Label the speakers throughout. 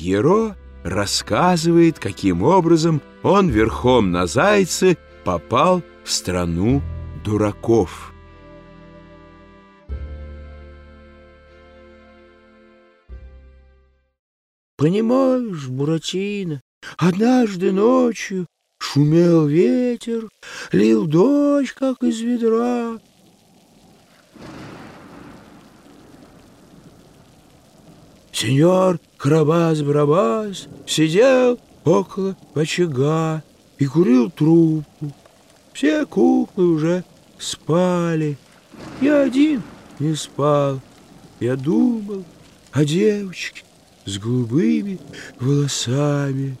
Speaker 1: Пьеро рассказывает, каким образом он верхом на зайце попал в страну дураков.
Speaker 2: Понимаешь, Буратино, однажды ночью шумел ветер, лил дождь, как из ведра. Сеньор Карабас-Барабас сидел около очага и курил трубку. Все куклы уже спали. Я один не спал. Я думал о девочке с голубыми волосами.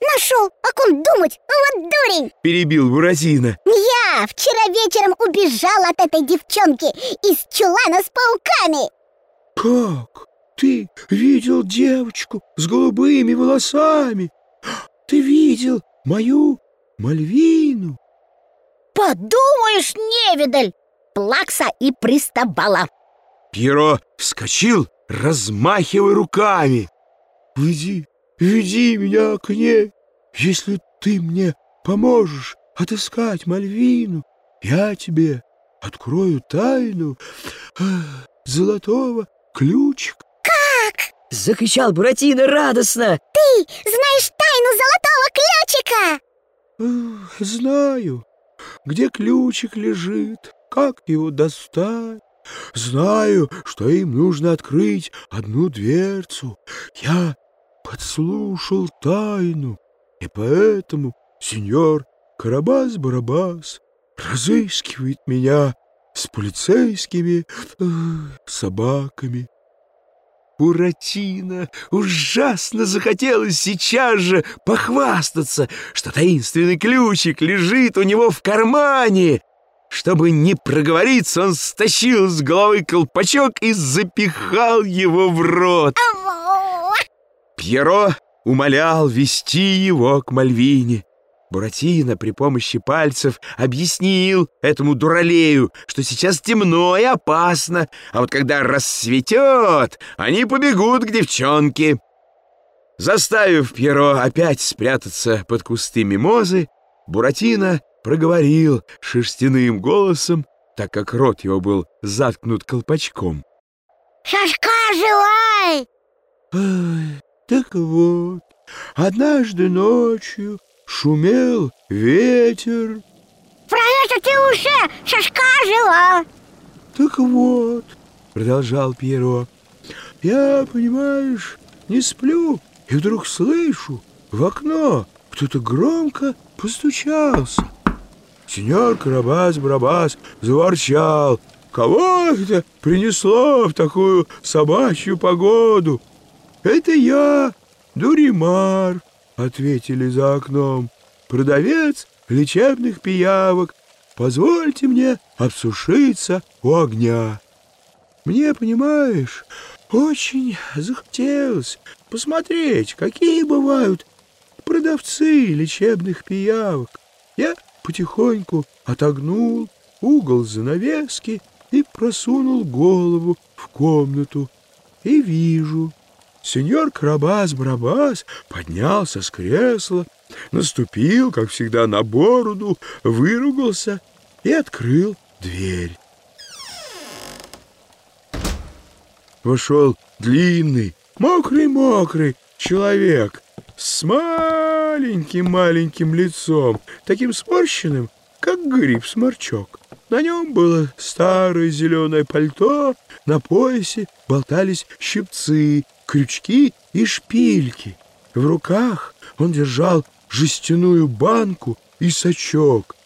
Speaker 3: Нашел, о ком думать, вот дурень
Speaker 1: Перебил Буратино.
Speaker 3: Я вчера вечером убежал от этой девчонки из чулана с пауками
Speaker 2: Как? Ты видел девочку с голубыми волосами? Ты видел мою Мальвину?
Speaker 3: Подумаешь, невидаль Плакса и пристабала
Speaker 1: Пьеро вскочил, размахивая руками.
Speaker 2: Веди, веди меня к ней. Если ты мне поможешь отыскать Мальвину, я тебе открою тайну э, золотого ключика.
Speaker 4: Закричал Буратино радостно.
Speaker 3: Ты знаешь тайну золотого ключика
Speaker 2: Знаю, где ключик лежит, как его достать. Знаю, что им нужно открыть одну дверцу. Я подслушал тайну, и поэтому сеньор Карабас-Барабас разыскивает меня с полицейскими э, собаками.
Speaker 1: Буратино ужасно захотелось сейчас же похвастаться, что таинственный ключик лежит у него в кармане. Чтобы не проговориться, он стащил с головы колпачок и запихал его в рот. Пьеро умолял вести его к Мальвине. Буратино при помощи пальцев объяснил этому дуралею, что сейчас темно и опасно, а вот когда рассветет, они побегут к девчонке. Заставив Пьеро опять спрятаться под кусты мимозы, Буратино проговорил шерстяным голосом, так как рот его был заткнут колпачком.
Speaker 3: Шашка желай
Speaker 2: Ай, так вот, однажды ночью шумел ветер.
Speaker 3: Про это ты уже шашка жила
Speaker 2: Так вот, продолжал Пьеро, я, понимаешь, не сплю, и вдруг слышу, в окно кто-то громко постучался. Сеньор Карабас-Барабас заворчал. Кого это принесло в такую собачью погоду? Это я, Дуримар, ответили за окном. Продавец лечебных пиявок. Позвольте мне обсушиться у огня. Мне, понимаешь, очень захотелось посмотреть, какие бывают продавцы лечебных пиявок. Я потихоньку отогнул угол занавески и просунул голову в комнату. И вижу, сеньор Карабас-Барабас поднялся с кресла, наступил, как всегда, на бороду, выругался и открыл дверь. Вошел длинный, мокрый-мокрый человек с маленьким-маленьким лицом, таким сморщенным, как гриб-сморчок. На нем было старое зеленое пальто, на поясе болтались щипцы, крючки и шпильки. В руках он держал жестяную банку и сачок.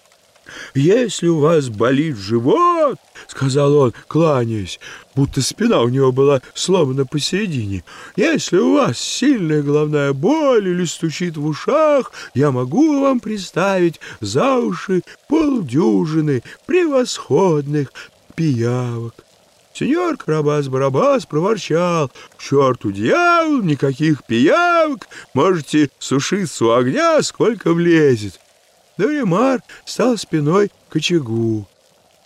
Speaker 2: «Если у вас болит живот, — сказал он, кланяясь, будто спина у него была сломана посередине, — если у вас сильная головная боль или стучит в ушах, я могу вам представить за уши полдюжины превосходных пиявок. Сеньор Карабас-Барабас проворчал. «К черту дьявол, никаких пиявок! Можете сушиться у огня, сколько влезет!» Доримар стал спиной к очагу.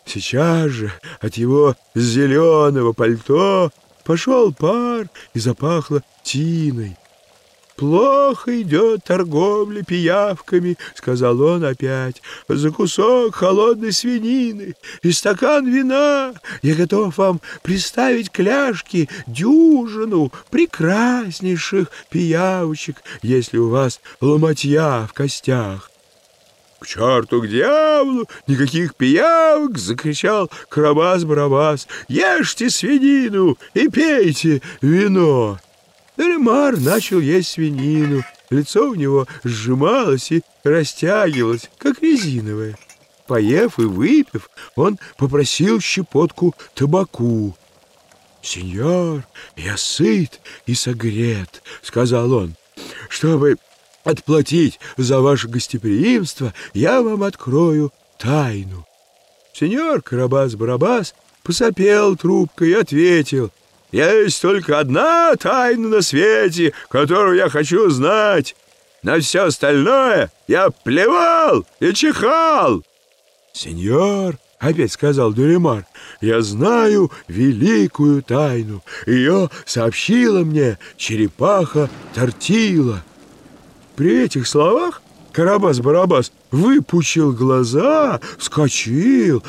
Speaker 2: Сейчас же от его зеленого пальто пошел пар и запахло тиной. «Плохо идет торговля пиявками», — сказал он опять. «За кусок холодной свинины и стакан вина я готов вам представить кляшки, дюжину прекраснейших пиявочек, если у вас ломотья в костях». «К черту, к дьяволу! Никаких пиявок!» — закричал Карабас-Барабас. «Ешьте свинину и пейте вино!» Элемар начал есть свинину. Лицо у него сжималось и растягивалось, как резиновое. Поев и выпив, он попросил щепотку табаку. «Сеньор, я сыт и согрет», — сказал он. «Чтобы отплатить за ваше гостеприимство, я вам открою тайну». Сеньор Карабас-Барабас посопел трубкой и ответил — есть только одна тайна на свете, которую я хочу знать. На все остальное я плевал и чихал. Сеньор, — опять сказал Дуримар, — я знаю великую тайну. Ее сообщила мне черепаха Тортила. При этих словах Карабас-Барабас выпучил глаза, вскочил,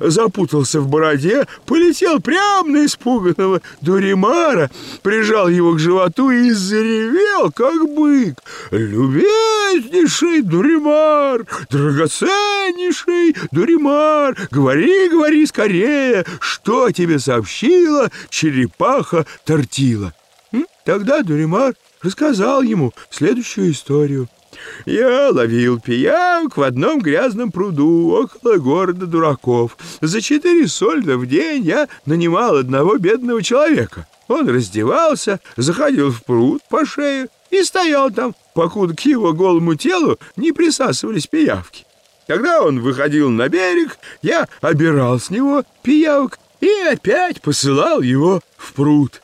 Speaker 2: запутался в бороде, полетел прямо на испуганного Дуримара, прижал его к животу и заревел, как бык. «Любезнейший Дуримар! Драгоценнейший Дуримар! Говори, говори скорее, что тебе сообщила черепаха Тортила?» Тогда Дуримар рассказал ему следующую историю. Я ловил пиявок в одном грязном пруду около города дураков. За четыре сольда в день я нанимал одного бедного человека. Он раздевался, заходил в пруд по шею и стоял там, покуда к его голому телу не присасывались пиявки. Когда он выходил на берег, я обирал с него пиявок и опять посылал его в пруд.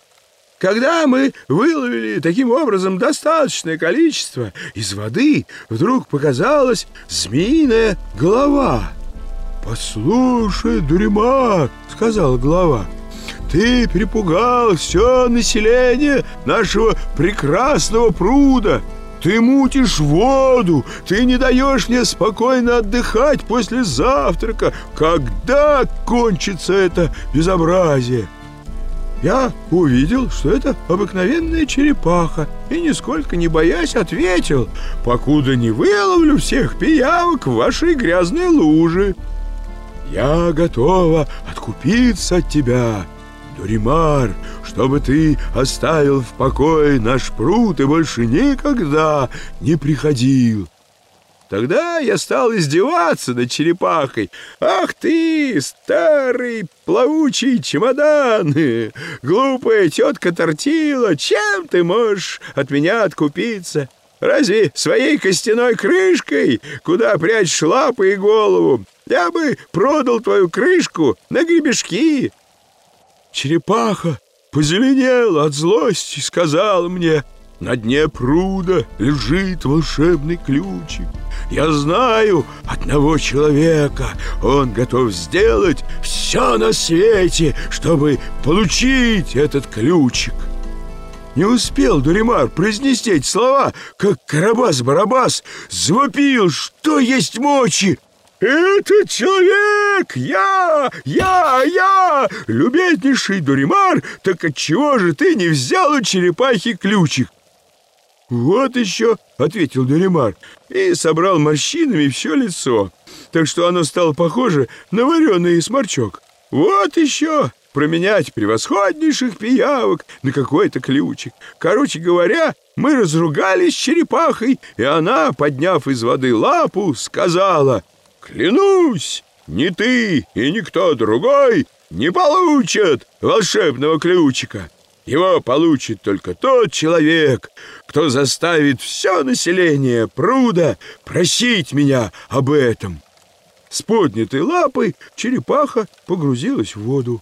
Speaker 2: Когда мы выловили таким образом достаточное количество, из воды вдруг показалась змеиная голова. «Послушай, Дурима!» — сказала голова. «Ты перепугал все население нашего прекрасного пруда!» Ты мутишь воду, ты не даешь мне спокойно отдыхать после завтрака. Когда кончится это безобразие?» Я увидел, что это обыкновенная черепаха, и, нисколько не боясь, ответил, «Покуда не выловлю всех пиявок в вашей грязной луже». «Я готова откупиться от тебя, Дуримар, чтобы ты оставил в покое наш пруд и больше никогда не приходил». Тогда я стал издеваться над черепахой. «Ах ты, старый плавучий чемодан! Глупая тетка Тортила, чем ты можешь от меня откупиться? Разве своей костяной крышкой, куда прячешь лапы и голову? Я бы продал твою крышку на гребешки!» Черепаха позеленела от злости и сказала мне — на дне пруда лежит волшебный ключик. Я знаю одного человека. Он готов сделать все на свете, чтобы получить этот ключик. Не успел Дуримар произнести эти слова, как Карабас-Барабас завопил, что есть мочи. «Этот человек! Я! Я! Я! Любезнейший Дуримар! Так отчего же ты не взял у черепахи ключик?» «Вот еще!» — ответил Дуримар и собрал морщинами все лицо, так что оно стало похоже на вареный сморчок. «Вот еще!» променять превосходнейших пиявок на какой-то ключик. Короче говоря, мы разругались с черепахой, и она, подняв из воды лапу, сказала, «Клянусь, ни ты и никто другой не получат волшебного ключика. Его получит только тот человек, кто заставит все население пруда просить меня об этом. С поднятой лапой черепаха погрузилась в воду.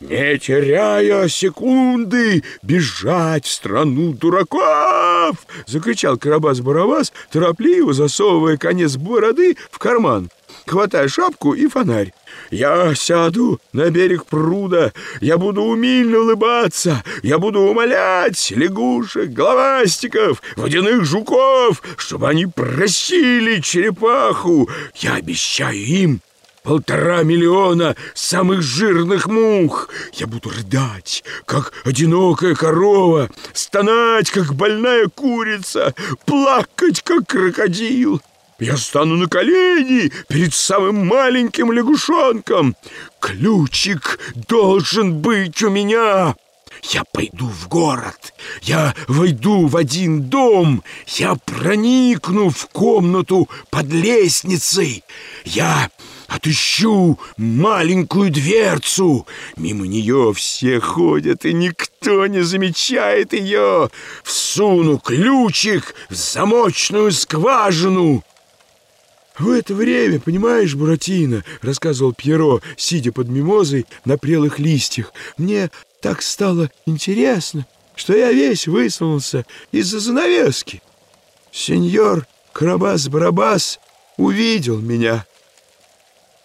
Speaker 2: не теряя секунды, бежать в страну дураков!» — закричал Карабас-Барабас, торопливо засовывая конец бороды в карман, хватая шапку и фонарь. «Я сяду на берег пруда, я буду умильно улыбаться, я буду умолять лягушек, головастиков, водяных жуков, чтобы они просили черепаху. Я обещаю им полтора миллиона самых жирных мух. Я буду рыдать, как одинокая корова, стонать, как больная курица, плакать, как крокодил. Я стану на колени перед самым маленьким лягушонком. Ключик должен быть у меня. Я пойду в город, я войду в один дом, я проникну в комнату под лестницей, я отыщу маленькую дверцу. Мимо нее все ходят, и никто не замечает ее. Всуну ключик в замочную скважину. «В это время, понимаешь, Буратино, — рассказывал Пьеро, сидя под мимозой на прелых листьях, — мне так стало интересно, что я весь высунулся из-за занавески. Сеньор Карабас-Барабас увидел меня.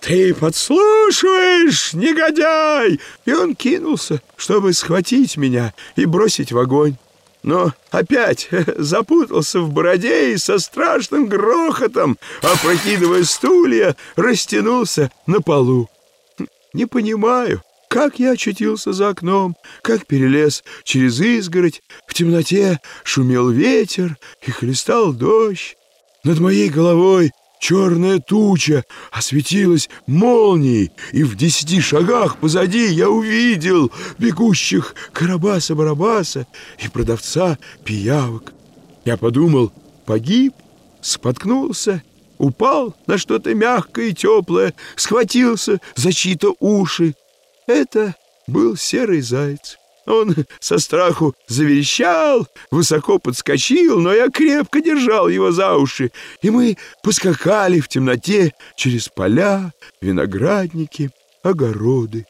Speaker 2: «Ты подслушиваешь, негодяй!» И он кинулся, чтобы схватить меня и бросить в огонь но опять запутался в бороде и со страшным грохотом, опрокидывая стулья, растянулся на полу. Не понимаю, как я очутился за окном, как перелез через изгородь, в темноте шумел ветер и хлестал дождь. Над моей головой Черная туча осветилась молнией, и в десяти шагах позади я увидел бегущих Карабаса-Барабаса и продавца пиявок. Я подумал, погиб, споткнулся, упал на что-то мягкое и теплое, схватился за чьи-то уши. Это был серый заяц. Он со страху заверещал, высоко подскочил, но я крепко держал его за уши, и мы поскакали в темноте через поля, виноградники, огороды.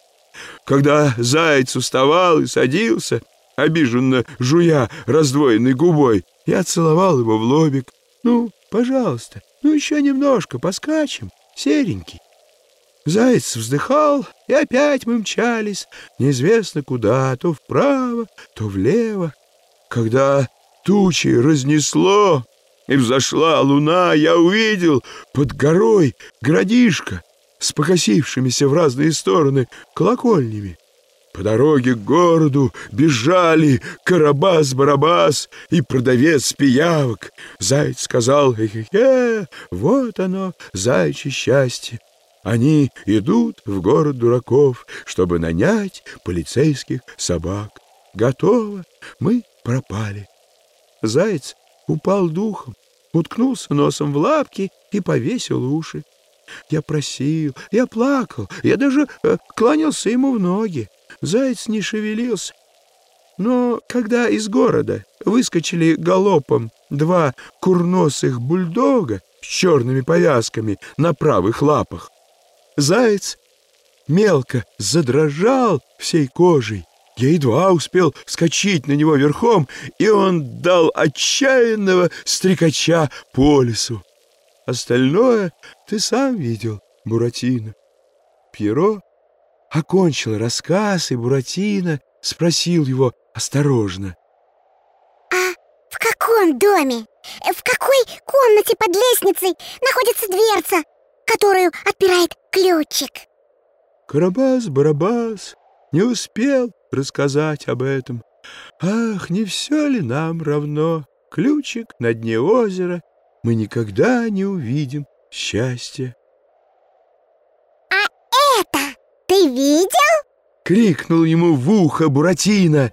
Speaker 2: Когда заяц уставал и садился, обиженно жуя раздвоенной губой, я целовал его в лобик. «Ну, пожалуйста, ну еще немножко поскачем, серенький». Заяц вздыхал, и опять мы мчались, неизвестно куда, то вправо, то влево. Когда тучи разнесло, и взошла луна, я увидел под горой городишко с покосившимися в разные стороны колокольнями. По дороге к городу бежали Карабас-Барабас и продавец пиявок. Заяц сказал, «Хе-хе, вот оно, зайчье счастье. Они идут в город дураков, чтобы нанять полицейских собак. Готово, мы пропали. Заяц упал духом, уткнулся носом в лапки и повесил уши. Я просил, я плакал, я даже э, кланялся ему в ноги. Заяц не шевелился. Но когда из города выскочили галопом два курносых бульдога с черными повязками на правых лапах, Заяц мелко задрожал всей кожей. Я едва успел скачить на него верхом, и он дал отчаянного стрекача по лесу. Остальное ты сам видел, Буратино. Пьеро окончил рассказ, и Буратино спросил его осторожно.
Speaker 3: «А в каком доме, в какой комнате под лестницей находится дверца, которую отпирает ключик.
Speaker 2: Карабас-барабас не успел рассказать об этом. Ах, не все ли нам равно? Ключик на дне озера мы никогда не увидим счастья.
Speaker 3: А это ты видел?
Speaker 2: Крикнул ему в ухо Буратино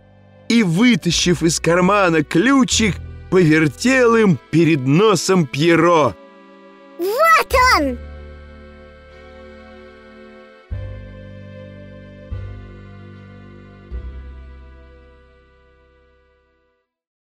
Speaker 2: и, вытащив из кармана ключик, повертел им перед носом Пьеро.
Speaker 3: Вот он!